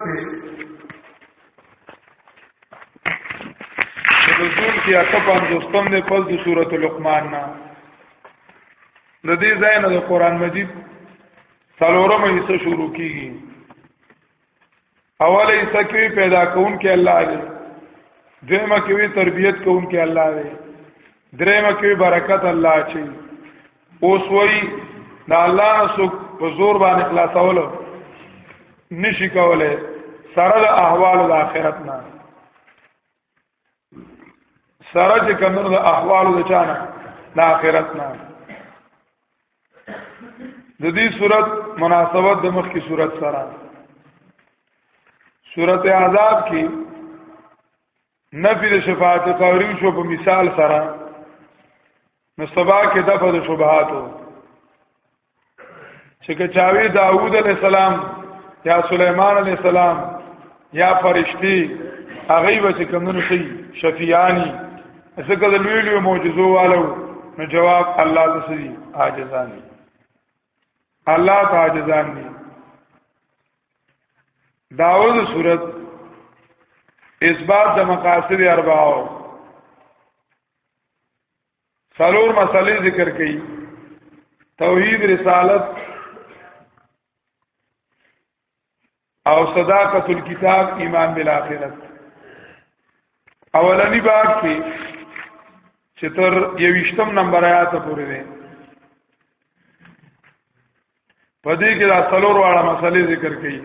رسول کې اته پنځوستم نه پس د سورته لقمان نه د دې ځای نه د قران مجید څلورم حصہ شروع کیږي اوله حصہ کې پیدا کون کې الله دی دیمه کې تربیت کون کې الله دی دریمه کې برکت الله چي اوس وای دا الله نه سو په زور باندې خلاصول نشي کوله سره د احوال د آخرت نه سره چې کمنو د احوال د چانه د آخرت نه د دې صورت مناسبت د مخ کی صورت سره صورت عذاب کې نفی د شفاعت قوری شو په مثال سره نو سبا کې دغه د شبهاتو چې کچاوی داوود علی السلام یا سليمان علی السلام یا فرشتي هغه به چې کومونو شي شفیعانی ځکه د لوی لوی معجزو والو نو جواب الله تسلی عاجزانی الله تعالی ځان دی داوود صورت اثبات د مقاصد اربعو سلور مسلې ذکر کړي توحید رسالت او صداقت الكتاب ایمان بالاخره اولنی باب کې چې تر یوشتم نمبر آیات پورې دی په دې کې دا څلور واړه مسلې ذکر کړي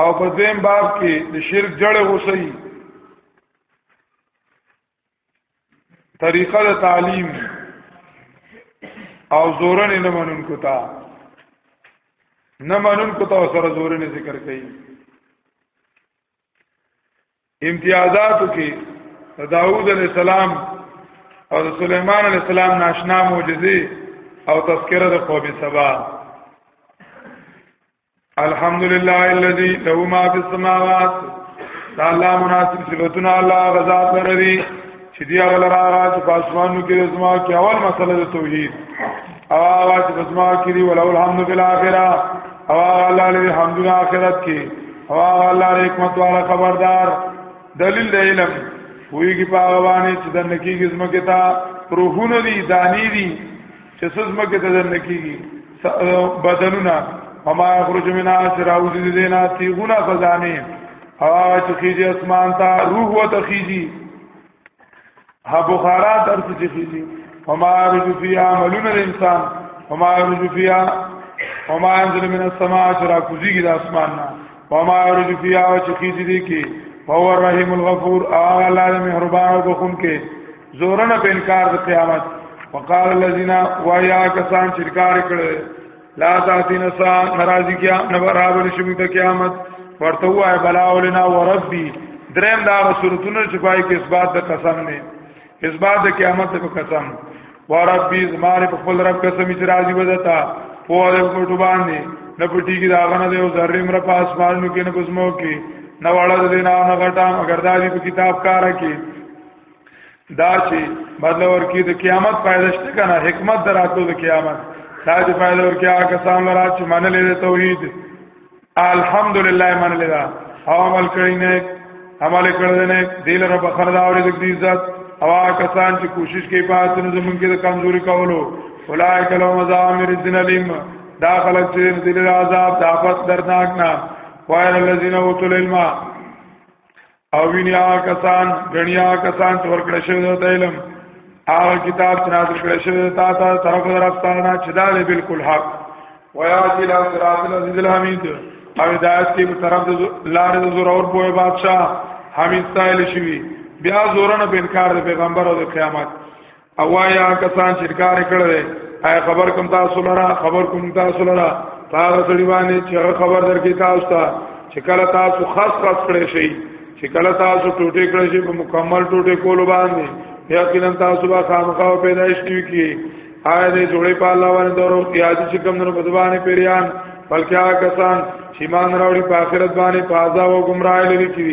او په دیم باب کې د شرک جړې وسې طریقه د تعلیم او زورن نه منون کو تا نه منون کو تا سره زورن ذکر کړي امتیازاتو کې داوود علی السلام او د سليمان عليه السلام ناشنا معجزه او تذکره د قوم سبا الحمد لله الذي له ما في السماوات تعالی مناسب صفاتنا الله غزا لري چې دی هغه لرا راځ په اسمانو کې زما کې اول مسله د توحید او هغه چې زما کې دی ولول الحمد في الاخره او الله له حمد اخرت کې او الله له حکمت والا خبردار دلیل د علم ویږي په هغه باندې چې د نکیږي زما کې تا روحونه دي دانی دي چې څه ځمکه ته دننه کیږي بدنونه وما یخرج منها سراوز دینا تیغونه خزانه او هغه چې خیږي اسمان ته روح وته خیږي ها بخارا درس چې خیږي وما یخرج فیها عملون الانسان وما یخرج فیها وما ينزل من السماء سرا کوزیږي د اسمان نه وما يرج فيها چې خیږي دي کې هو الرحیم الغفور اعلی مهربان او بخون کې زورنا په انکار د قیامت وقال الذين ويا کسان چې انکار کړي لا تاتین سا ناراضی کیا نه برابر شوم ته قیامت ورته وای بلا ولنا وربي دریم دا صورتونه چې پای کې اثبات د قسم نه اثبات د قیامت په قسم وربي زماره په خپل رب قسم چې راضي وځتا په اړه کوټو باندې نه پټي کې داغنه دی او ذره مر په اسمانو کې نه کوزمو کې نه واړه دینه نه غټا مگر دا دې په کتاب کار کې دا چې بدل ورکی د قیامت فائدہ شته کنه حکمت دراتو د قیامت دا چې فائدہ ورکی هغه سام لرا چې منلې د توحید الحمدلله منلې دا او عمل کړی نه عمل کړی نه دل رب خردا اور د عزت او کسان چې کوشش کوي په اسنه زمونږ کې د کمزوري کولو اولائک لهم عذاب رزن الیم دا خلق چې دل عذاب د افت درناک نه وایل الذین اوتل علم او وینیا کسان غنیا کسان چې ورکړ شوی د علم هغه کتاب چې نازل کړی شوی تا ته طرف درفتانه چې دا دی بالکل حق ویا چې لا صراط العزیز الحمید او هدایت کې په طرف د لار د زور اور په بادشاہ حمید سائل شوی بیا زورن په انکار د پیغمبر او د قیامت اوایا کسان چې کار کړل اي خبر کوم تاسو لرا خبر کوم تاسو لرا تاسو سړي باندې چې خبر درکې تاسو ته چې کله تاسو خاص خاص کړی شي چې کله تاسو ټوټه کړی شي په مکمل ټوټه کول باندې یا کله تاسو با خامخا پیدائش نیو کی آیا دې جوړې په الله باندې دورو یاد چې کوم نو بدوانه پیریان بلکې هغه کسان چې مان راوړي په آخرت باندې په عذاب او گمراهی لري کی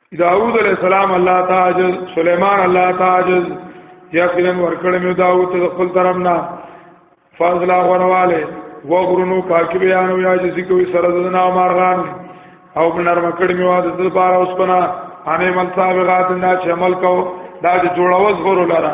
داوود علیہ السلام الله تعالی سليمان الله تعالی یقینا ورکړ مې داوود ته خپل طرفنا فضل غنواله وغرنو کاکی بیانو یا جسی کوي سره دنا مارغان او نرم کړی مې واده د بار اوس پنا انې مل صاحب غات نه چې عمل کو دا جوړاوز غرو لاره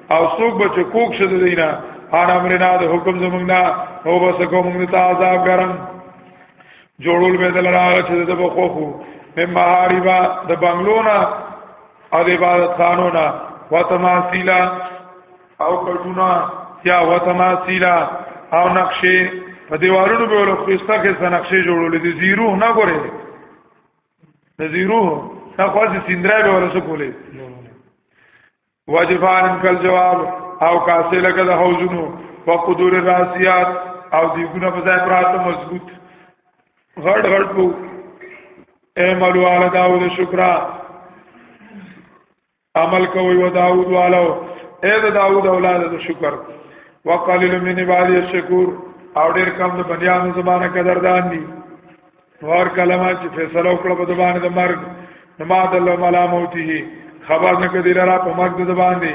او څوک به چې کوک شد دینا ان امرنا د حکم زمونږ نه او بس کوم موږ ته عذاب ګرم جوړول به دل راغ چې د بخوفو مې مهاریبا د بنگلونا او د عبادت خانونا وتماسیلا او کټونا یا وتماسیلا او نقشې په دیوالونو به له خسته کې نقشې جوړولې دي زیرو نه ګورې زیرو نه خاصه سندره به ورسې کولې واجفان کل جواب او کاسه لکه د حوزونو په قدور راسیات او دی ګونه په ځای پراته مضبوط غړ غړ بو اعملو علی داود شکر عمل کوي و داود والو اے د داود اولاد د شکر وقلیل من عبادی الشکور او ډیر کم د بنیانو زمانه قدردان دي نور کلمه چې فیصله وکړه په دبان د مرګ نما د الله ملا موته خبر نه کدی لرا په مرګ د دبان دی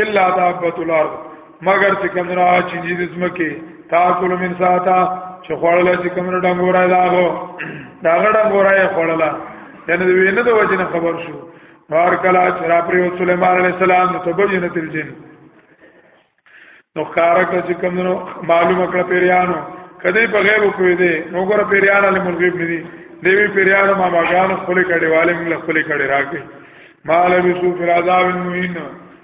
الا دابت الارض مگر چې کوم را چې دې زمکه تاکل من ساعتا چې خوړل چې کوم را ډنګورای داغو دا ډنګورای خوړل دنه دې وینې د وجنه خبر شو نور کلا چې را پر سليمان عليه السلام ته بجنه تل جن نو خاره کړ چې کمنو معلومه کړ پیریانو کدی په غیب کوی دی نو ګره پیریان له ملغیب ندی دیوی پیریانو ما ماګان خپل کړي والے موږ خپل کړي راکې مال بسو فی العذاب المهین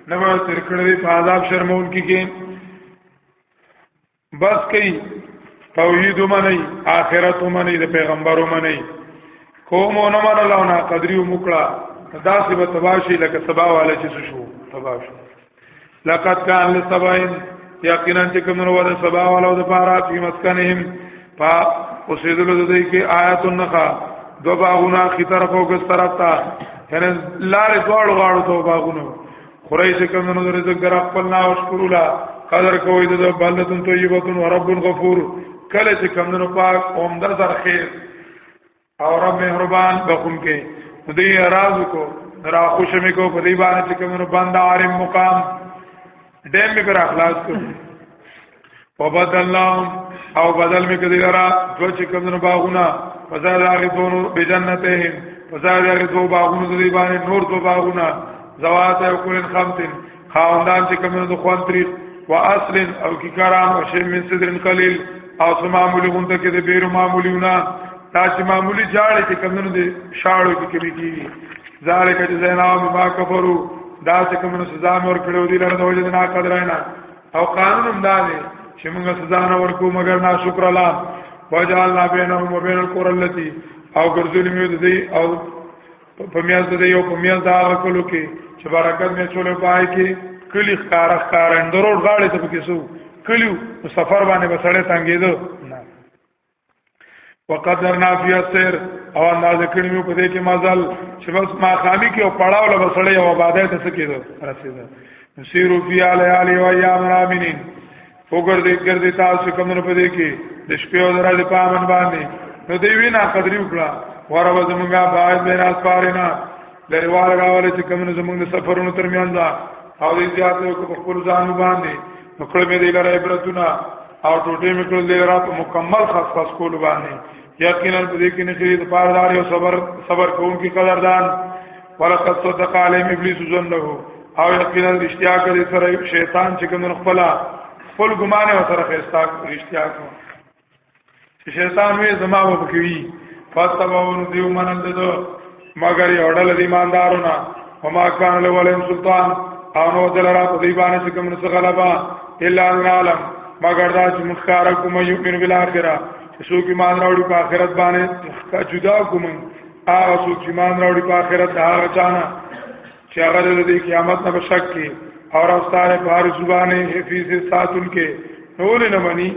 نو تر کړه دی په عذاب شرمون کې کې بس کوي توحید منی آخرت منی د پیغمبر منی کوم نه منل او نه قدری وکړه دا سی به تباشی لکه سبا والا چې شو تباش لقد کان لسبعین یقینا چې کوم نو د سبا والا د پارا په مسکنهم پا اوسېدل د دې کې آیات النخا دو باغونه خي طرف او ګس طرف ته یعنی لارې دواړو غاړو ته باغونه خورای چې کوم نو رزق در خپل نه او شکر الله قدر کوی د بلدتون طیبتون و رب غفور کله چې کوم نو پاک اوم در سر خیر او رب مهربان بخون کې دې راز کو را خوش مې کو په دې باندې چې کوم نو بند عارم مقام دیم می پر اخلاص کو وبدلناهم او بدل می کدی لرا دو چې کمنو باغونه فزاد هغه دونو بجنتهم فزاد هغه دو باغونه د دې باندې نور دو باغونه زوات او کولن خمتن خاوندان چې کمنو د خوان طریق و اصل او کی کرام او شی من صدر قلیل او سمامولی غونته کې د بیرو معمولیونه دا چې معمولی جاړې چې کمنو د شاړو کې کمی کیږي ذالک جزاء ما کفروا دا چې کمنو سزا مور کړو دي لرنه وجه نه قدراینا او قانون هم دا دی چې موږ سزا نه ورکو مګر نا شکر الله وجعلنا بينهم وبين القرى التي او ګرځولې مې د دې او په میاز د دې او په میاز دا کولو کې چې برکت مې چولې پای کې کلی ښکار ښکار اندرور غاړې ته پکې سو کلیو سفر باندې بسړې تنګېدو وقدرنا فی السیر او اندازه کړی مې په دې کې مزل چې بس ما خامی کې او پړاو له بسړې او آبادای ته سکیدو رسیدو نسیرو فی علی علی و ایام رامنین وګر دې ګر دې تاسو کوم نه پدې کې د شپې او درځ په امن باندې نو دې وینا قدرې وکړه وره وزمږه باید بین اسپارینا لري واره راولې چې کوم نه زمونږ سفرونو ترمیان دا او دې زیاتو کو په خپل ځان باندې نو کړه مې دې لره عبرتونه او ټوټې مې کړل دی را په مکمل خاص خاص کول باندې یقینا په دې کې نشي د پاردار او صبر صبر کوونکی قدردان ولقد صدق عليهم ابلیس ظنه او یقینا رښتیا کړی سره شیطان چې کوم خپل خپل ګمان او سره خستا رښتیا کوي شیطان وې زما وبکوي فتبون دیو منل ددو مگر یو ډل دی ایماندارونه وما کان له ولیم سلطان او نو دلرا په دی باندې کوم نس غلبا الا ان عالم مگر دا چې مخکار کوم یمن بالاخره چې څوک ایمان راوړي په آخرت باندې جدا کوم هغه څوک چې ایمان راوړي په آخرت هغه چانه چې هغه د قیامت نه بشک کی اور استاره بار زبانه حفیظ ساتون کې نور نه منی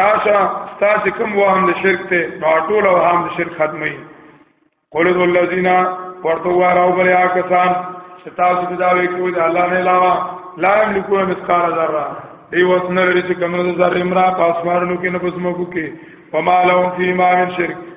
راشه ستاسو کوم وهم د شرک ته نو ټول وهم د شرک ختمي قول الذين ورته وراو بل یا کسان چې تاسو د داوی کوی د الله نه علاوه لا یملکو مثقال ذره دی وسنه لري چې کومه ذره امرا پاسمارونو کې نه پسمو کې وما لهم فيما من شرک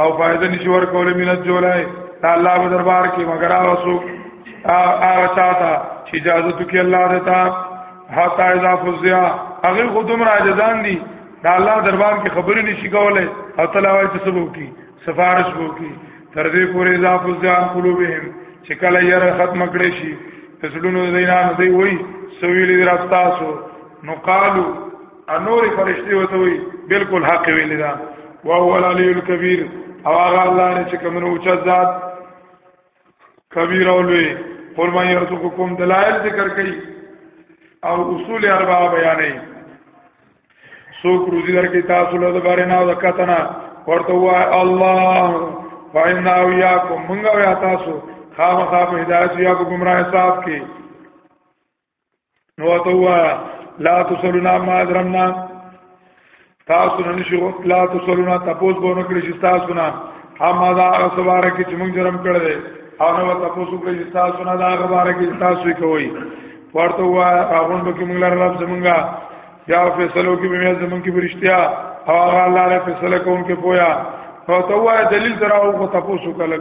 او فائدہ نشي ورکول مینت جولای دا الله په دربار کې مگر هغه څوک هغه چاته چې اجازه تو کې الله دیتا حتا اذا فزیا هغه خودم راجزان دي دا الله دربار کې خبرې نشي کولای او تلاوی چې سبو کی سفارش وو کی تر دې پورې اذا فزیا قلوبهم چې کله یې ختم کړي شي تسلونو دینانو دی وای سویل دی راستاسو نو قالو انور فرشتي وته وي بالکل حق ویل دا او هو العلی الکبیر او هغه الله نه چې کوم نو چا ذات کبیر او لوی قل ما يرزقكم دلائل ذکر کړي او اصول اربع بیانې سوک روزی در کې تاسو له دوباره نه او کتنا ورته وای الله فإنا وياكم منغا ويا تاسو خامخا په هدايت یا په گمراه صاحب کې نو تو لا تسلونا ما درمنا تاسو نه شو لا تسلونا تاسو به نه کړی تاسو نه هم دا سوار کې چې موږ جرم کړل او نو تاسو کړی تاسو نه دا خبر کې تاسو کوي ورته وا هغه به کې موږ لار رب زمونږه یا فیصلو کې به زمونږ کې برشتیا او هغه الله له فیصله کوم کې پویا او ته وا دلیل تراو کو تاسو کله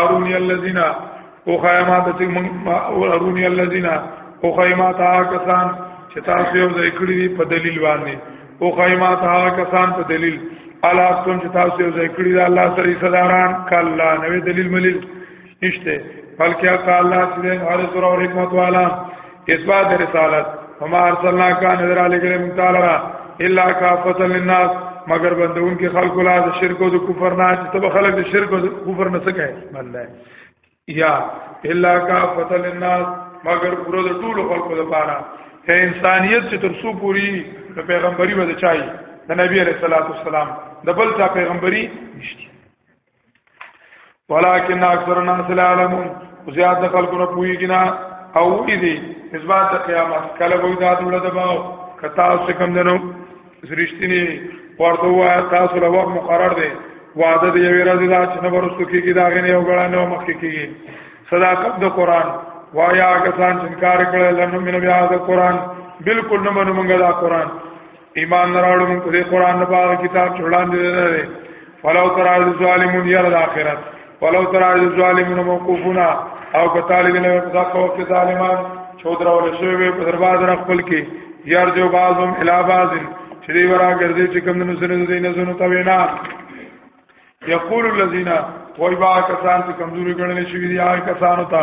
ارونی الذین او خیمات چې موږ ارونی الذین او خیمات هغه کسان چې تاسو یو ځای کړی دي په دلیل باندې او خیمات هغه کسان په دلیل الا تم چې تاسو یو ځای کړی دا الله سره صداران کلا نوې دلیل ملیل نشته بلکې الله سره هر زور او حکمت والا اثبات رسالت فما ارسلنا کا نظر علی گلے مطالعہ را الا کافتا للناس مگر بندون کې خلق لا د شرک او د کفر نه چې تب خلق د شرک او د کفر نه سکے بنده یا الا کافتا للناس مگر پورا د ټول خلق لپاره ته انسانیت چې تر سو پوری د پیغمبري و د چای د نبی علیہ الصلوۃ والسلام د بل چا پیغمبري نشته ولكن اکثر الناس لا علمون زیاد خلقونه پویګنا او وی دي اثبات قیامت کله وې دا دوله دباو کتا اوس کم دنو زرشتنی ورته وا تاسو له وخت مقرر دي وعده دی ویرا دي دا چې نه ورسو کیږي دا غنه یو غړا نه مخ کیږي صداقت د قران وایا کسان چې انکار کړل لنو من بیا د قران بالکل نه منو موږ دا قران ایمان راوړم په دې قران په هغه کتاب چې وړاندې دی فلو تر از ظالمون یل الاخرت فلو تر از ظالمون موقوفنا او په طالب نه په ځکه وخت ظالمان چودرا ول شوی په دربار در خپل کې یار جو بعضم الی بعض چې دی ورا ګرځي چې کوم نو سره دې نه زونه تا وینا یقول الذين وایبا کسان چې کمزوري ګڼل شوی دي هغه کسانو ته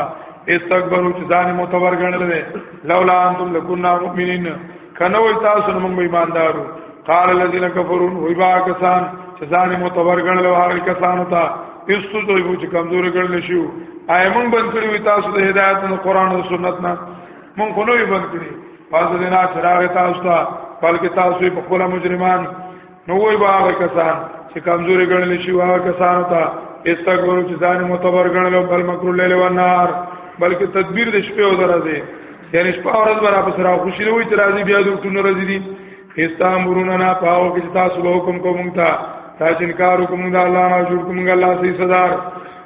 استکبروا چې ځان متبر ګڼل دي لولا انتم لكنا مؤمنين کنه وای تاسو نو موږ ایماندارو قال الذين كفروا وایبا کسان چې ځان متبر ګڼل هغه کسانو ته استو دوی چې کمزوري ګڼل شو آیا موږ بند کړی تاسو د هدایت او قران او سنت نه موږ خو نه بند کړی پس دینا سراغ تاسو ته بلکې تاسو په خپل مجرمان نو وای باغ کسان چې کمزوري ګڼل شي واغ کسان ته استغفر چې ځان متبر ګڼل بل مکر لیل و نهار بلکې تدبیر د شپې او درځي یعنی شپه او ورځ برابر سره خوشی نه وي چې راځي بیا د ټونو راځي دي استامرون نه پاو کې تاسو به حکم کوم تا تاسو انکار کوم دا الله نه جوړ کوم الله سي صدر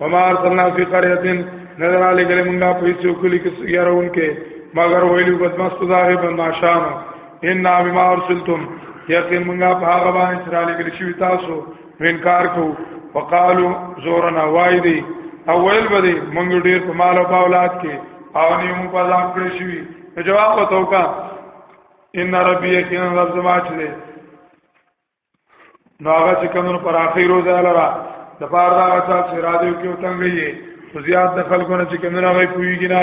وما ارسلنا فی قريه نظر علی گلی منگا پیسی و کلی کس یارون کے مگر ویلو بدمست داغی بنداشان انا بما ارسلتم یقین منگا پا آغا بانی سر علی گلی شوی تاسو انکار کو وقالو زورنا وائی دی او ویل بدی منگو دیر پا مال و باولاد کے او نیمو پا دام کلی شوی جواب بتاو کا ان ربی یقینا رب زما چه نو هغه چې کمنو پر اخر روز لرا د پار دا غچا چې را دیو کې وتنګي خو زیات د خلکونه چې کمنو هغه پویږي نه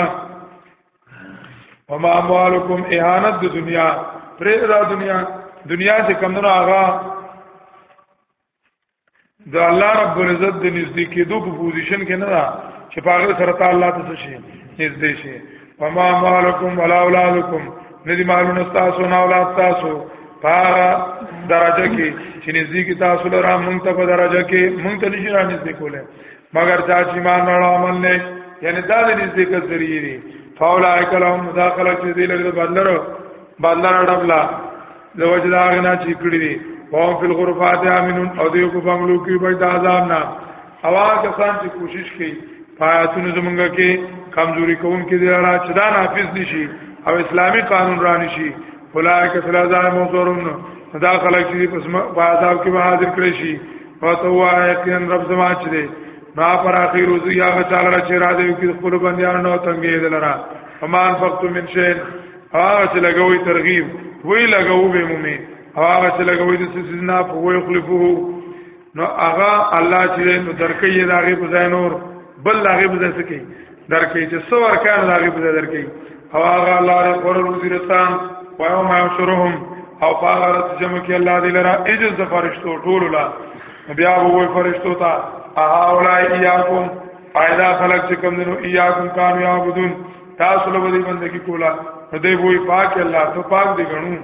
وما اموالکم اهانت د دنیا پرې دا دنیا دنیا چې کمنو هغه د الله رب العزت د نږدې کېدو په پوزیشن کې نه ده چې په هغه سره ته الله ته شي نږدې شي وما مالکم ولا اولادکم ندی مالونه تاسو نه اولاد تاسو پاغه درجه کې چې نږدې کې تاسو لرا مونږ ته په درجه کې مونږ ته نشي را نږدې کوله مگر چا چې مان نه عمل نه یعنی دا د نږدې کسرې دي فاولائک لهم مداخله چې دې لګره بدلره بدل راډبلا د وجد هغه نه چې کړی دي وهم فی الغرفات امنون او دیو په بنگلو کې به د عذاب نه اوا کسان چې کوشش کوي پایاتونو زمونږه کې کمزوري کوون کې دلاره چې دا نافذ نشي او اسلامی قانون را نشي اولئک فی العذاب محضرون دا خلک چې په عذاب کې به حاضر کړي شي او تو یقین رب زما چې دی ما پر اخیر روزي هغه چاله چې را دی کې خپل بندیان نو تنګې دلاره فمان فقط من شین هغه چې لګوي ترغیب وی لګوي به مومي هغه چې لګوي د سيزنا په وی خلفو نو هغه الله چې نو درکې یې داغه په ځای نور بل داغه په ځای سکی درکې چې سو ورکان داغه په ځای درکې او هغه الله دې قرر وزیرتان وایو ما شرهم او هغه رات جمع کې الله دې لرا اجز د فرشتو ټول لا بیا وو فرشتو ته اها اولای یاکم پیدا خلق چې کوم دنو یاکم کانو یعبدون تاسو له دې بندگی کولا دې وای پاک الله ته پاک دې غنو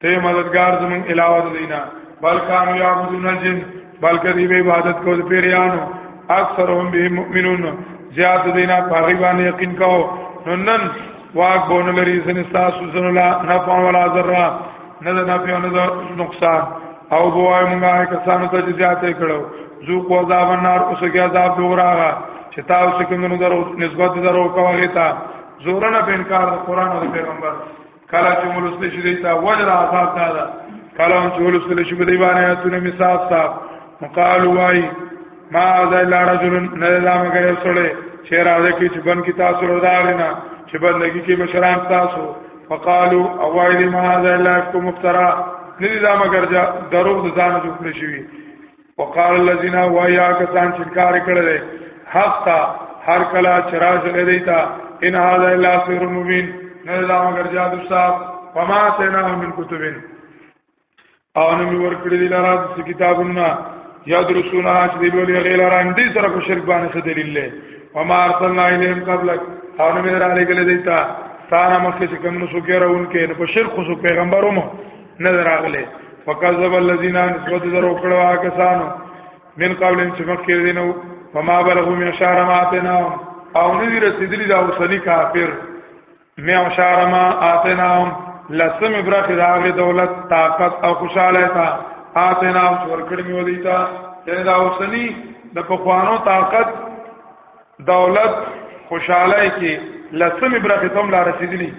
ته مددگار زمون علاوه دینا بلکانو یا بدون الجن بلکې دې عبادت کو پیریانو اکثرهم به مؤمنون زیاد دینا پاغي باندې یقین کاو نو نن واک بون لري سن تاسو سن لا نه پون ولا ذره نه نه په نقصان او بوای مونږه کسانو ته زیاتې کړو ذو کو عذاب النار اوس کې عذاب دوراغه چې تاسو کوم نو درو نسبت درو کوي تا زورنه په انکار د قران او پیغمبر کله چې مولسته شې دی تا وجر عذاب دا کله چې مولسته شې په دی باندې اتونه مثال صاحب مقالو وای ما ذا الا رجل نه لا مگر سره چې راځي کې چې بن کې تاسو وردا چې بندگی کې مشران تاسو فقالو اوایل ما هذا الا کوم مفترا ندی دا مگر دروغ د ځان جوړ شوی وقال الذين ويا کسان چې کار کړل حق تا هر کلا چراج لري تا ان هذا الا سر مبين نه دا مگر جادو صاحب فما تنا من كتبين او نو می ور کړی لاره د کتابونه یاد رسول الله چې دی ویل غیر راندې سره کو شرک باندې دلیل له وما ارسلنا الیهم قبلک او نو می را لګل دیتا ستانه مخکې چې کوم نو سو کېره اونکې نو په شرک خو پیغمبرو مو نظر اغله فکذب الذين نسبت درو کړه کسانو من قبل چې مخکې دینو فما بلغوا من شهر ما اتنا او ندی رسیدلی دا اوسنی کافر مې شهر ما اتنا لسم برخه دا غي دولت طاقت او خوشاله تا اتنا ورکړ مې ودیتا یعنی دا اوسنی د پخوانو طاقت دولت خوشاله کې لسمې برخه تم لا رسیدلی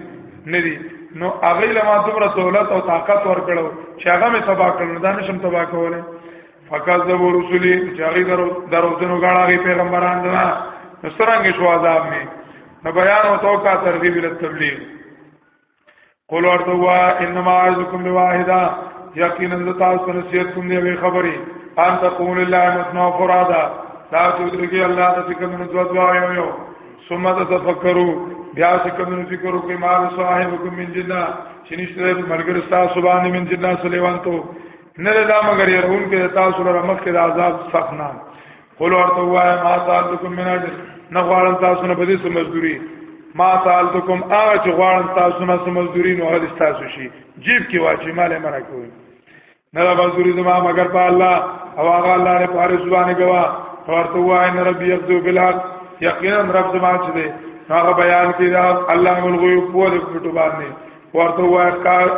ندی نو هغه لما دومره دولت او طاقت ورکړو چې هغه مې تبا کړل دا نشم تبا کوله فکذبوا رسلی چې هغه درو دروځنو غاړه پیغمبران دنا نو سرانګې شو عذاب می نو بیان او توکا ترغیب ال تبلیغ قول ورته وا انما اعذکم بواحده یقینا ز تاسو نصیحت کوم دی وی خبرې ان تقول لله مثنا فرادا تاسو درګي الله ته کوم نو دوه دوه یو یو ثم تفکروا بیا چې کوم نو فکر وکړئ مال صاحبکم من جنہ چې نشته ملګری تاسو باندې من جنہ سلیوان ته نه دا مگر يرون کې تاسو لپاره مخکې د عذاب سخت نه قول ورته وای ما سالتکم من اجر نه غواړم تاسو نه بدی سم مزدوری ما سالتکم هغه چې غواړم تاسو نه سم مزدوری نو هغه تاسو شي جیب کې واچي مال مرا کوي نه دا مزدوری زما مگر په الله او هغه الله نه پاره زبانه گوا ورته وای نه ربي يبدو بالحق یقینا رب زما چې دی هغه بیان کې دا الله مل غوي په دې پټو باندې ورته وای کار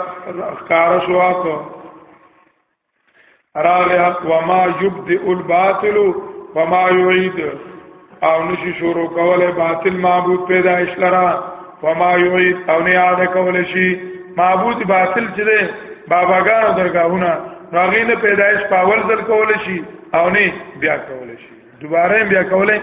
کار شو راغ حق وما يبدئ الباطل وما يعيد او نشي شروع کوله باطل معبود پیدائش لرا وما يعيد او نه یاد کوله شي معبود باطل چې ده باباګانو درگاهونه راغې نه پیدائش پاول ځل کوله شي او نه بیا کوله شي دوباره بیا کوله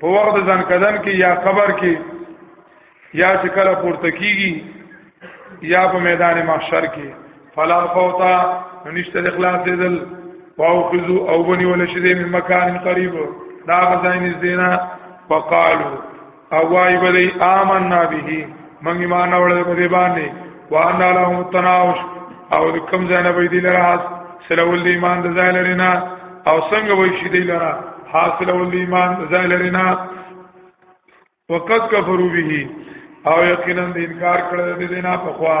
په وخت ځان کدن کې یا قبر کې یا چې کله پورته کیږي یا په میدان محشر کې فلا فوتا نشته د اخلاص دل واخذو او بني ولا شي د مکان قریب دا غزاین زینا فقالو او وای بلی آمنا به مونږ ایمان اورل په دې باندې وان لهم تناوش او د کم ځای نه دی لره حاصل سلول دی ایمان د ځای لري نه او څنګه وای شي دی لره حاصل ول دی ایمان د ځای لري نه وقد کفروا به او یقینا د انکار کړل دي نه په خوا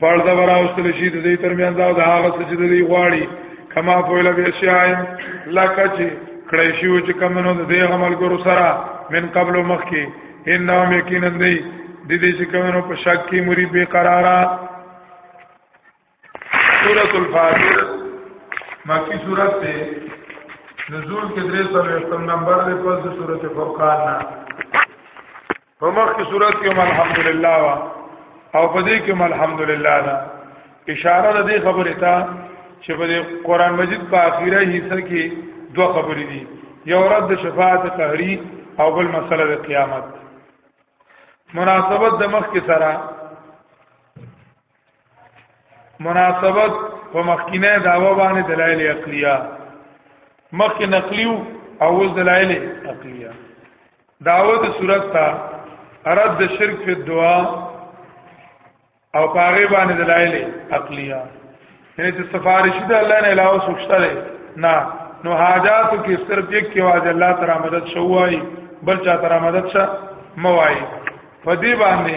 پرده وراوستل شي د دې ترمنځ دا د هغه څه چې د دې غواړي کما فعل به شای لکه چې کړی شو چې کمنو د دې عمل ګورو سره من قبل مخکي ان نو یقینا دی د دې چې کمنو په شک کې مری به قرارا سورۃ الفاتح مکی سورۃ ته نزول کې درې سره نمبر د پس سورۃ فرقان نه په مخ کې صورت کې الحمدلله وا او په دې کې الحمدلله دا اشاره ده دې خبره ته چې په قرآن مجید په اخیره حصہ کې دوه خبرې دي یو رد شفاعت قهری او بل مسله د قیامت مناسبت د مخ کې سره مناسبت په مخکینه داوا باندې دلایل عقلیه مخکې نقلیو او اوس دلایل عقلیه دعوت صورت تا رد شرک فی الدعاء او پاغه باندې دلایل عقلیه یعنی چې سفارش د الله نه علاوه سوچته ده نه نو حاجاتو کې صرف یک کې واځ الله تعالی مدد شوای بل چا تعالی مدد شه موای په دې باندې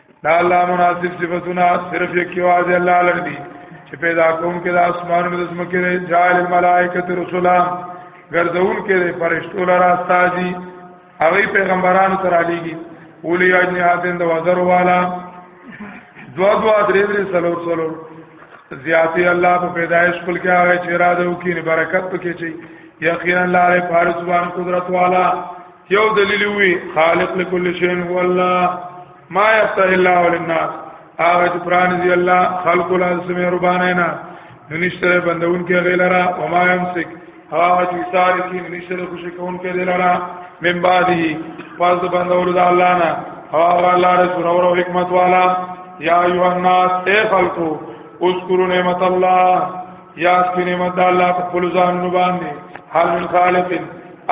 دا الله مناسب صفاتونه صرف یک واز الله لري چې پیدا کوم کې د اسمانونو د زمکه نه جال ملائکه رسولا ګرځون کې د فرشتو لرا استاجي هغه پیغمبرانو تر علیږي اولی اجنحاتن د وزر والا دوا دوا درې درې سلور سلور زیاتی الله په پیدایش خپل کې هغه چې را ده او کې برکت پکې چي یقینا الله له فارس باندې قدرت والا یو دلیل وی خالق لكل شيء هو الله ما يفتح الله للناس هغه چې پران دی الله خلق الاسم ربانه نه نشتره بندون کې غیلرا او ما يمسك هغه چې سار کې نشتره خوشی کون کې دلرا من بعده پس بندول د الله نه هغه الله رسول او حکمت والا یا ایو الناس اے خلقو اذکروا نعمت الله یا اس کی نعمت الله په خپل ځان باندې حال من خالقین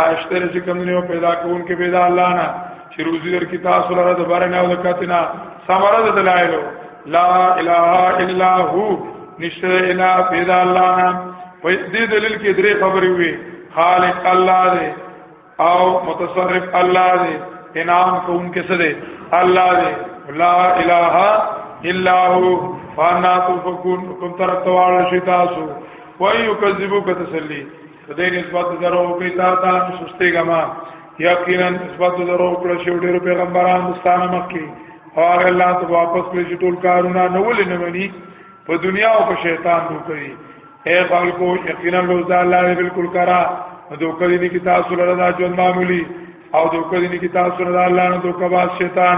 آشتر چې کوم نه پیدا کول کې پیدا الله نه چې روزي در کې تاسو لپاره د بارنه او د کتنا سمره د دلایل لا اله الا هو نشته الا پیدا الله نه په دې دلیل کې درې خبرې وي خالق الله دې او متصرف الله دې انعام کوونکې څه دې الله دې لا اله الا هو فانا تفكون کوم طرف ته واړ شي تاسو وایو کذبو کتسلی په دې نسبت درو په تا تا سستي ګما یقینا نسبت درو کړ شو ډېر پیغمبران مستانه مکه او هغه الله ته واپس کړی چې ټول کارونه نه ولې نه مني په دنیا او په شیطان نو کوي اے خلکو یقینا لوز الله بالکل کرا دوکه دې کی تاسو لره دا ژوند معمولی او دوکه دې کی تاسو لره الله نه دوکه باز شیطان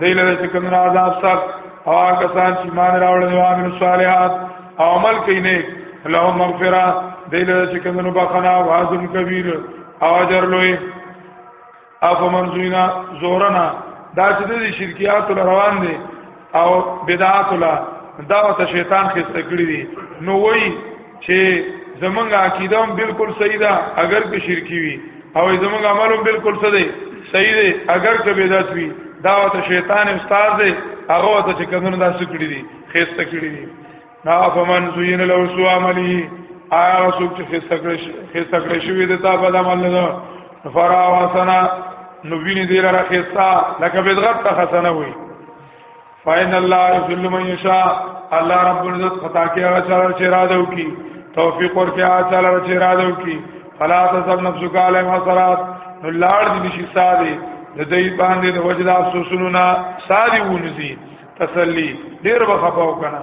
دی له چې کوم عذاب سخت او هغه سان چې مان راوړل او عامل صالحات او عمل کوي نه له مغفرہ دی له چې کوم نو بخنا وازم کبیر او اجر لوی اف منزوینا زورنا دا چې د شرکیات روان دي او بدعات لا دا وت شیطان خسته کړی دي نو وای چې زمونږ عقیده هم بالکل صحیح ده اگر که شرکی وي او زمونږ عمل هم بالکل صحیح دی صحیح دی اگر که بدعت وي دا ته شیطان استاد دی هغه ته چې کمنو داسې کړی دي خسته کړی دي نا فمن زین له سو عملی آیا رسول چې خسته کړی خسته کړی شوی دی تا په عمل نه فرا وسنا نو ویني دی لره خسته لکه بدغت ته حسنه وي فاین الله یذل من یشاء الله رب العزت خطا کې هغه چاله چې را دو کی توفیق ورکه هغه چاله چې را دو کی فلا تصب نفسک علی حسرات نو لاړ دې نشي ساده د دې باندې د وجدا افسوسونو نه ساده ونسی تسلی ډیر بخپاو کنه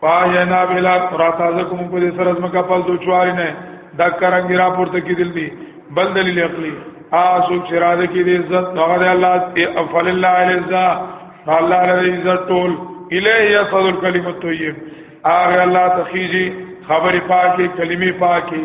پاینا بلا تراتا زکم په دې سره زمکه پل دو چواري نه دا کرنګ را پورته کیدل دي بل دلیل عقلی آسو چې را دې کې دې عزت هغه دې الله دې افل الله الزا الله دې عزت ټول الیه یصد الکلمۃ الطیب هغه الله تخیجی خبر پاکي کلمې پاکي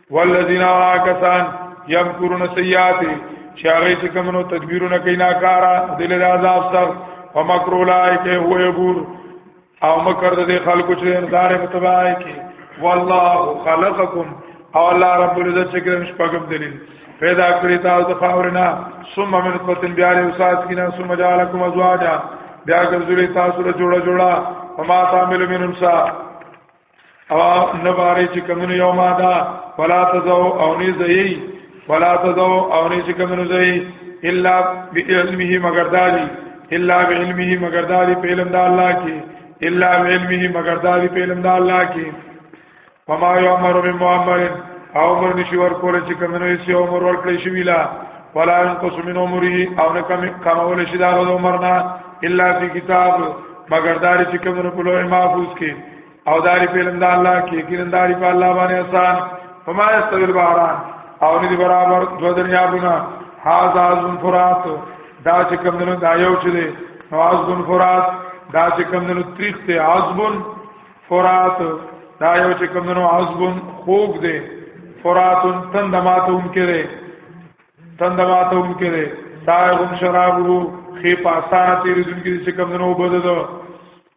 والذین آکسان یمکرون سیئات چې هغه چې کومو تدبیرونه کوي ناکارا دل د عذاب سر او مکر اولایک هو یبور او مکر د خلکو چې اندار متبای کی والله خلقکم او الله رب العزت چې کوم شپږم دلیل پیدا کړی تاسو د فاورنا ثم من قتن بیا له وسات کینا ثم جعلکم ازواجا بیا ګرځولې تاسو له جوړه جوړه وما تعمل من انسا او نبارې چې کمنو یو ماده فلا تزو او نه زئی فلا تزو او نه چې کمنو زئی الا بعلمه مگر دالی الا بعلمه مگر دالی په علم د الله کې الا بعلمه مگر دالی په علم د الله کې وما یامر من معمر او عمر نشي ورکول چې کمنو یې سی عمر ورکړی شي ویلا ولا ينقص من عمره او نه کم کمول شي دا عمر نه الا فی کتاب مگر دار چې کمنو په لوح محفوظ کې او داری په لند الله کې کې داری په الله باندې آسان فما استوی البحران او ندی برابر دو دریابونه هاذا ذن فرات دا چې کوم دنو دا یو چې دی نواز ذن فرات دا چې کوم دنو تریخ ته عذبن فرات دا یو چې کوم دنو عذبن خوګ دی فراتن تندماته هم کړي تندماته هم کړي دا هم شرابو خې پاسانه تیرې دن کې چې کوم دنو بددو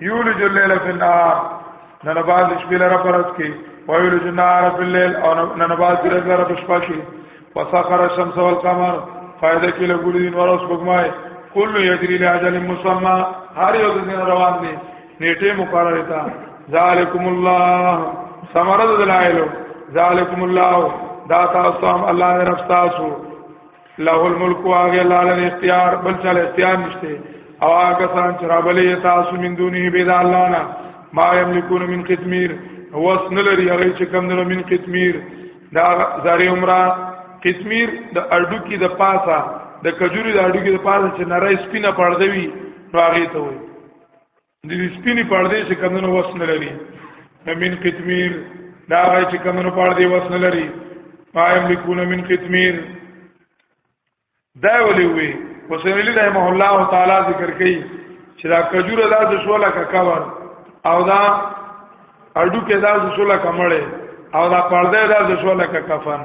یولج الليل فی النهار نن باز شپې لره پرس کې ویولج النهار فی الليل او نن باز ورځ لره په شپه کې وسخر الشمس والقمر فائدہ کې له ګوري دین ورځ بګمای کل یجری لاجل مسمى هر یو دین روان دي نیټه مقرره تا ذالکم الله سمرد دلائلو ذالکم الله دا تاسو هم الله رب تاسو له الملک واغی الله له اختیار بل چا اختیار نشته او هغه سان چرابلې تاسو من دونه بيد الله نه ما یملکون من قتمیر وس نلری هغه چې کم نه من قتمیر دا زری عمره قتمیر د اډو کې د پاسه د کجوري د اډو کې د پاسه چې نری سپینه پړدوي راغی ته وي د سپینې پردې چې کمونو وس نه لري من قتمیر دا غي چې کمونو پردې وس نه لري ما یملکون من قتمیر دا ولې وي حسین علی رحمه الله تعالی ذکر کوي چې دا کجوره دا د شولا کا کور او دا اډو کې دا د شولا کمړې او دا پردې دا د شولا کا کفن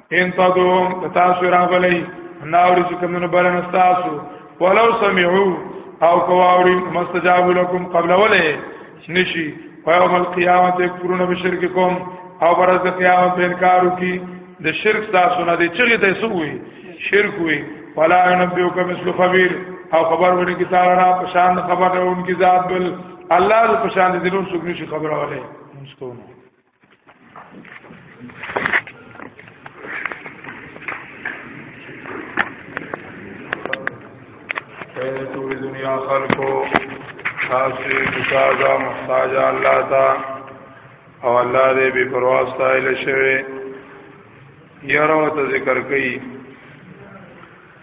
ان تدوم تاسو راغلی ناوړي چې کومنه بلنه تاسو ولو سمعو او کواوري مستجاب لكم قبل وله نشي ويوم القيامه يكفرون بشرككم او برز قیامت په انکار وکي د شرک تاسو نه دي چې ته سوې شرک وي ولا ينبئك مثل خبير او خبر ورني کی تعالی را پشان خبر ان کی ذات بل الله د پشان دي نور څوک نشي خبره وله مسکونه ټول دنیا خلکو تاسو محتاج محتاج الله تا او الله دې به پروا ستایل شوی یاره ته ذکر کوي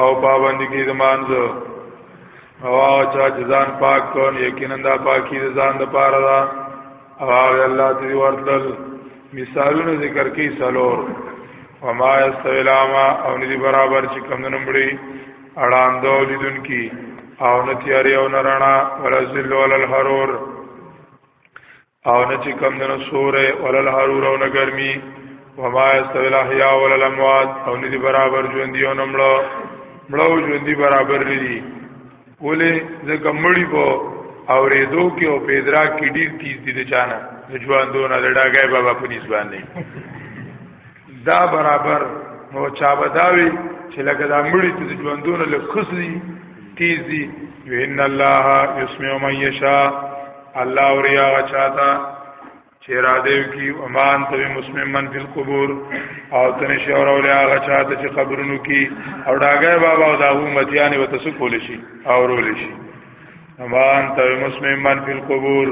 او پابند کی دمانځ او هغه چا چې ځان پاک کون یقینا دا پاکی د ځان د پاره دا او هغه الله دې ورتل مثالونه ذکر کوي سلور وما استویلاما او ندی برابر چې کم نمبړي اړاندو لیدون کی او نتیاری او نرانا ولا ذل ولا الحرور او نه چې کم دنو سوره ولا الحرور او نه ګرمي وما استوي الاحياء ولا الاموات او نه دي برابر ژوند دي او نه مړو مړو ژوند دي برابر دي ولې ځکه مړی په اورېدو کې او پیدرا کې ډیر تیز دي د چانه د ژوندونه د ډاګای بابا په نسبت باندې دا برابر نو چا بداوي چې لکه دا مړی ته ژوندونه له خسري تیز دي ان الله یسمع من یشاء الله اوریا چاته چې را دیو کی امان ته مسلم من فل قبور او تنه شي اور اوریا چاته چې قبرونو کی او داګه بابا او دا امتیان وتسو کول شي او رول شي امان ته مسلمان من فی القبور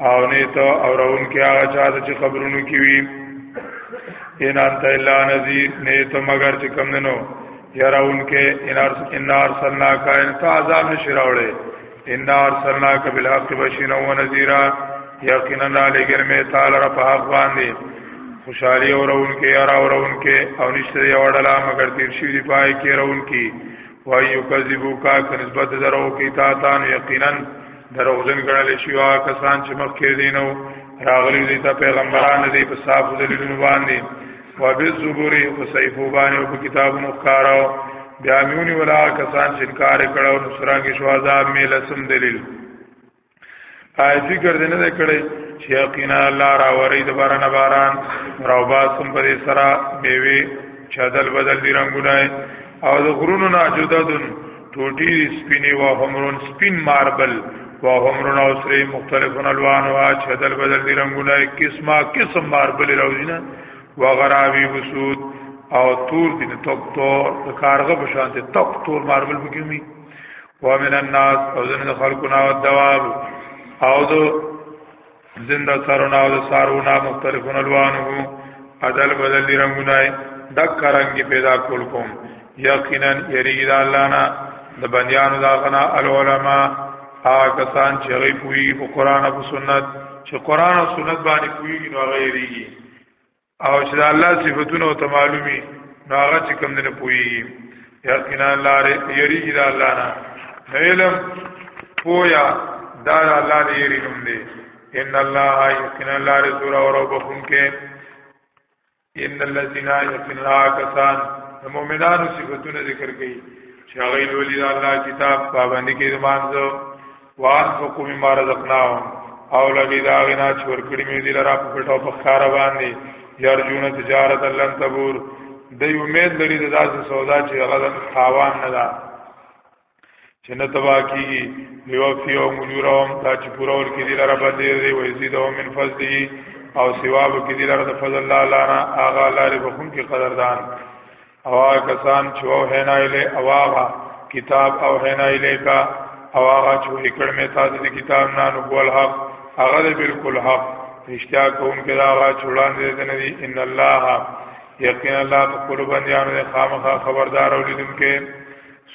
او نه ته او راون کې هغه چا چې قبرونو کې وي ان انت الا نذیر نه ته مگر چې کم ننو یراون کې انار انار سنا کا انت عذاب نشراوړې انار سنا کا بالحق بشینا و نذیرا یقینا علی ګرمه تعالی را په حق باندې خوشحالی اور ان کے یارا اور ان کے او نشتر یوڑلا مگر تیر شیدی پائے کی اور ان کی وایو کذبو کا نسبت درو کی تا تان یقینا درو جن غړل شي وا کسان چې مخ کې دینو راغلی دی ته پیغمبران دی په صاف دلیلونو باندې و به زبوری او صحیفو باندې او کتاب مخکارو بیا میونی ولا کسان چې انکار کړو نو سرانګي شوازاب می لسم دلیل آی فکر دې نه کړی چې یقینا الله را وری د باران باران راو باسم پر سرا میوي چادل بدل دي رنگونه او د غرونو نه جدادن ټوټي سپینی و همرون سپین ماربل و همرون او سری مختلفون الوان و چادل بدل دي رنگونه قسمه قسم ماربل راوځي نه و غراوی وسود او تور دین تک تور کارغه بشانته تک تور ماربل بګمی ومن الناس او ځنه د خلکو نه او دواب او د زنده سرونه او د سارونه مختلفون الوانه عدل بدل دی رنگونه دک رنگی پیدا کول کوم یقینا یریګی د الله نه د بندیانو دا غنا العلماء هغه کسان چې غي پوي په قران او سنت چې قران او سنت باندې پوي نو غیریږي او چې د الله صفاتونه او معلومي نو هغه چې کوم نه پوي یقینا الله یریږي د الله نه علم پویا دا د الله دی یری نوم دی ان الله یقینا الله رسول او ربکم کې ان الذين یقینا کسان د مؤمنانو صفاتونه ذکر کړي چې هغه ولې د الله کتاب پابند کې زمانځو وانفقوا مما رزقناهم او لګي دا غنا چې ورکړي مې دي لرا په پټو په خار باندې یارجون تجارت لن تبور د امید لري د داسې سودا چې هغه تاوان نه ده چې نه تبا کیږي یو فیو مجورهم تا چې پورا ور کې دي لرا باندې دی وې زیدو من فضلی او ثواب کې دي لرا د فضل الله لانا اغا لارې بخون کې قدردان او کسان چې او هینا اله اواغه کتاب او هینا اله کا اواغه چې وکړ مې تاسو د کتاب نه نو بول حق هغه بالکل حق رښتیا کوم کې دا غا چولان دې نه دي ان الله یقینا الله خپل بندیانو دې خامخا خبردار او لیدونکو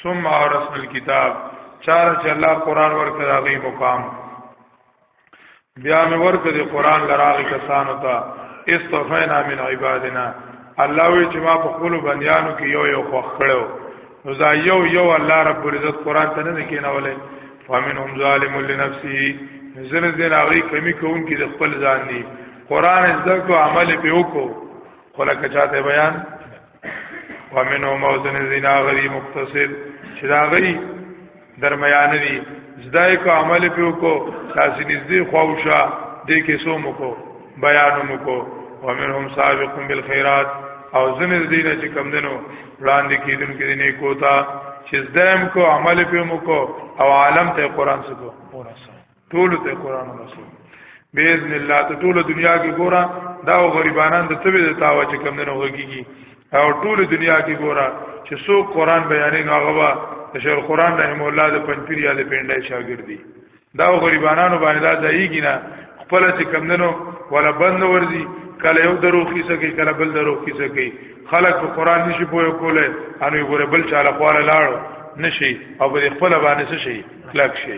ثم اورثنا الكتاب چار چې الله قران ورکړه غي مقام بیا مې ورکړ د قران لراغي کسانو ته استفینا من عبادنا الله وی چې ما په خپل بندیانو کې یو یو خوښ کړو نو دا یو یو الله رب العزت قران ته نه کینولې فمنهم ظالم لنفسه زنه دین هغه کمی کوون کې د خپل ځان دی قران زده کو عمل په وکړو خلک چاته بیان ومن او موزن زنا غری مختصر چې دا غری درمیان دی زدای کو عمل پیو کو تاسو نږدې خوښه دې کې سو مکو بیان مکو ومنهم سابق بالخيرات او زنه دین چې کم دنو وړاندې کیدون کې دینه کوتا چې زدایم کو عمل پیو مکو او عالم ته قران سکو ورسره ټول ته قران ورسو باذن الله ته ټول دنیا کې ګورا دا غریبانان د تبه د تاوه چې کم نه وګيږي او ټول دنیا کې ګورا چې سو قران بیانې هغه وا شیخ القران رحم الله د پنځپیر یا د پنده شاګردي دا غریبانانو باندې دا ځایږي نه خپل چې کم نه ولا بند ورزي کله یو درو خیسه کوي کله بل درو خیسه کوي خلک په قران نشي پوهه کوله انو ګوره بل چاله خواله لاړو نشي او په خپل باندې شي کلک شي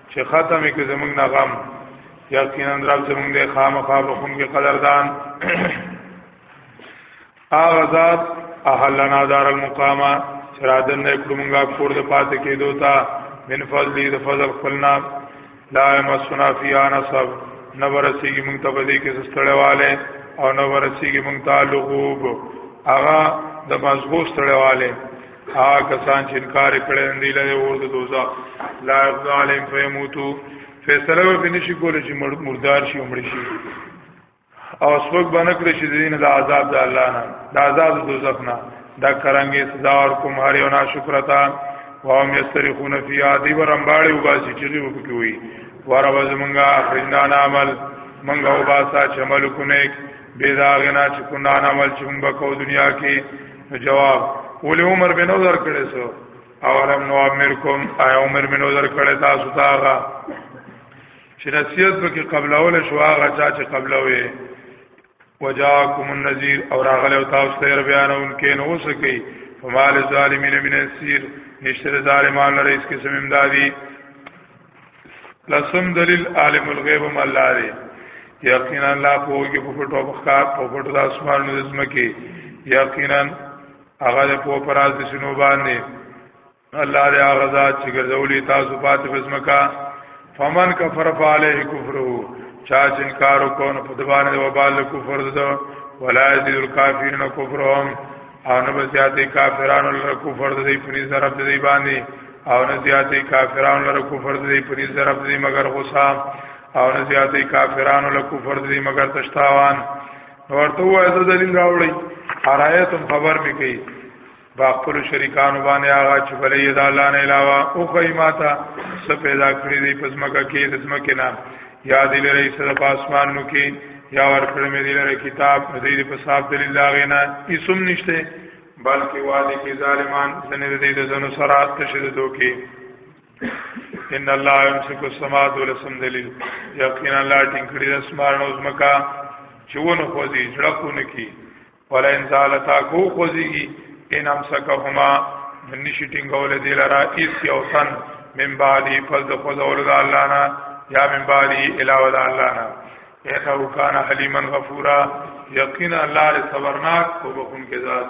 چې ختمه کې زمونږ نه غم یقینا رب زمونږ د خامخا بخون کې قدردان هغه ذات اهلنا دار المقامه چې را دن نه کړو مونږه کور د پاتې کېدو ته من فضل د فضل خپلنا لا مسنا فی انصب نورسیږي مونږ ته په دې کې سستړواله او نورسیږي مونږ ته لغوب هغه د مزغو سره والے ها کسان چې انکار کړي دی له اور د دوزا لا ظالم فیموتو فیصله به نشي کولای چې مردار شي عمر شي او سوګ باندې کړی چې دین د عذاب د الله نه د عذاب د دوزخ نه دا کرانګي سزا ور کوم هر یو ناشکرتا وهم یسترخون فی عادی ورمباړي وباسي چې دوی وکړي وي ورو زمونږه اخرجنا عمل منګه وباسا چې عمل کو نیک بے داغنا چې کو نه عمل چې موږ کو دنیا کې جواب ولی عمر بن نظر کړي سو اولم نو امرکم آیا عمر بن نظر کړي تاسو ته هغه چې نصیحت وکي قبل اول شو هغه چا چې قبل وې وجاکم النذیر اور اغل او تاسو ته بیان انکه نو سکی فمال الظالمین من السیر نشتر ظالمان لري اس قسم امدادي لسم دلیل عالم الغیب ما الله دی یقینا الله په کې په پټو په ښکار په پټو د اسمان د زمکه یقینا هغه په پراز د شنو باندې الله دې هغه ذات چې ګرځولې تاسو پاتې بسمکا فمن کفر فعليه کفره چا چې انکار وکړ په دبانې وبال کفر ده ولا يزيد الكافرين كفرهم او نه بزیاتې کافرانو لره کفر د دې پنځ طرف د دې باندې او نه زیاتې کافرانو لره کفر د دې پنځ طرف د دې مگر غصه او نه زیاتې کافرانو لره کفر د دې مگر تشتاوان ورته وایي د دلیل راوړي ارایتم خبر مې کوي با خپل شریکانو باندې هغه چې بلې د الله نه علاوه او خیماته څه پیدا کړی دی پس مکه کې د سمکه نه یا دی لره سره په اسمانو کې یا ورکړه مې دی لره کتاب دې په صاحب دلیل لاغې نه اسم نشته بلکې والي کې ظالمان سنې دې د زنو سره تشدد وکي ان الله يمسك السماوات ولسم دلیل یقینا الله ټینګړي د اسمانو زمکا چوونه خوځي جړکونه کی ولا ان زالتا کو خوځيږي ان امسکهما نشي ټینګول دي لرا ایس یو سن من بعدی پس د خوځول د الله نه یا من بعدی علاوه د الله نه انه کان حلیما غفورا یقینا الله صبرناک او بخون کې ذات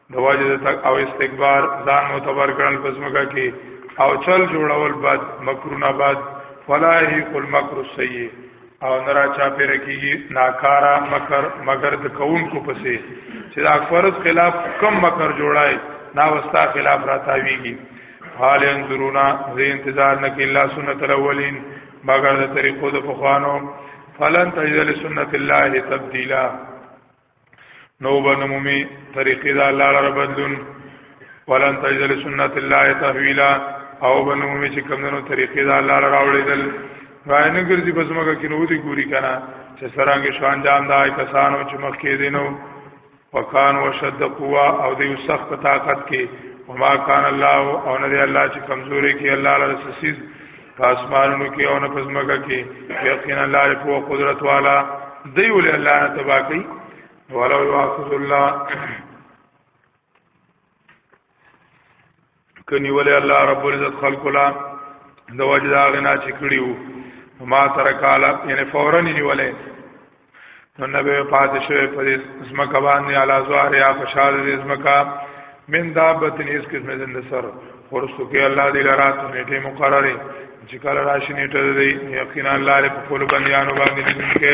د واجب تک او استکبار ځان معتبر کړل پسمګه کې او چل جوړول بعد مکرونه بعد فلا هی کل مکر السیئ او نرا چا پیر کیږي ناکارا مکر مگر د کون کو پسې چې دا فرض خلاف کم مکر جوړای نا وستا خلاف راتاویږي حال انظرونا زه انتظار نه کې الله سنت الاولین مگر د طریقو د فخوانو فلن تجد لسنت الله تبدیلا نو بنمومي طریقې دا الله لپاره بدلون ولن تجد لسنت الله تحویلا او بنمومي چې کمنو طریقې دا الله لپاره راوړېدل راینه ګرځي بس مګه کې نو دي ګوري کنه چې سرانګې شان جام دای کسانو چې مخ کې دینو وکان وشد قوا او دی سخت طاقت کې وما کان الله او نه دی الله چې کمزوري کې الله لپاره سسیز پاسمانونو کې او نه پزماګه کې یقینا لار په قدرت والا دی ول الله نه تبا کوي ولو یواخذ الله کني ول الله رب العزت خلق لا د وجدا غنا چې کړیو ما ترکاله یعنی فورا نیولې نو نبی پات شوی په دې زمکه باندې علا زوار یا فشار دې زمکه من دابت نه اس قسم زند سر ورستو کې الله دې لرات نیټه مقرره چې کله راشي نیټه دې یقینا الله دې په خپل بندیانو باندې دې کې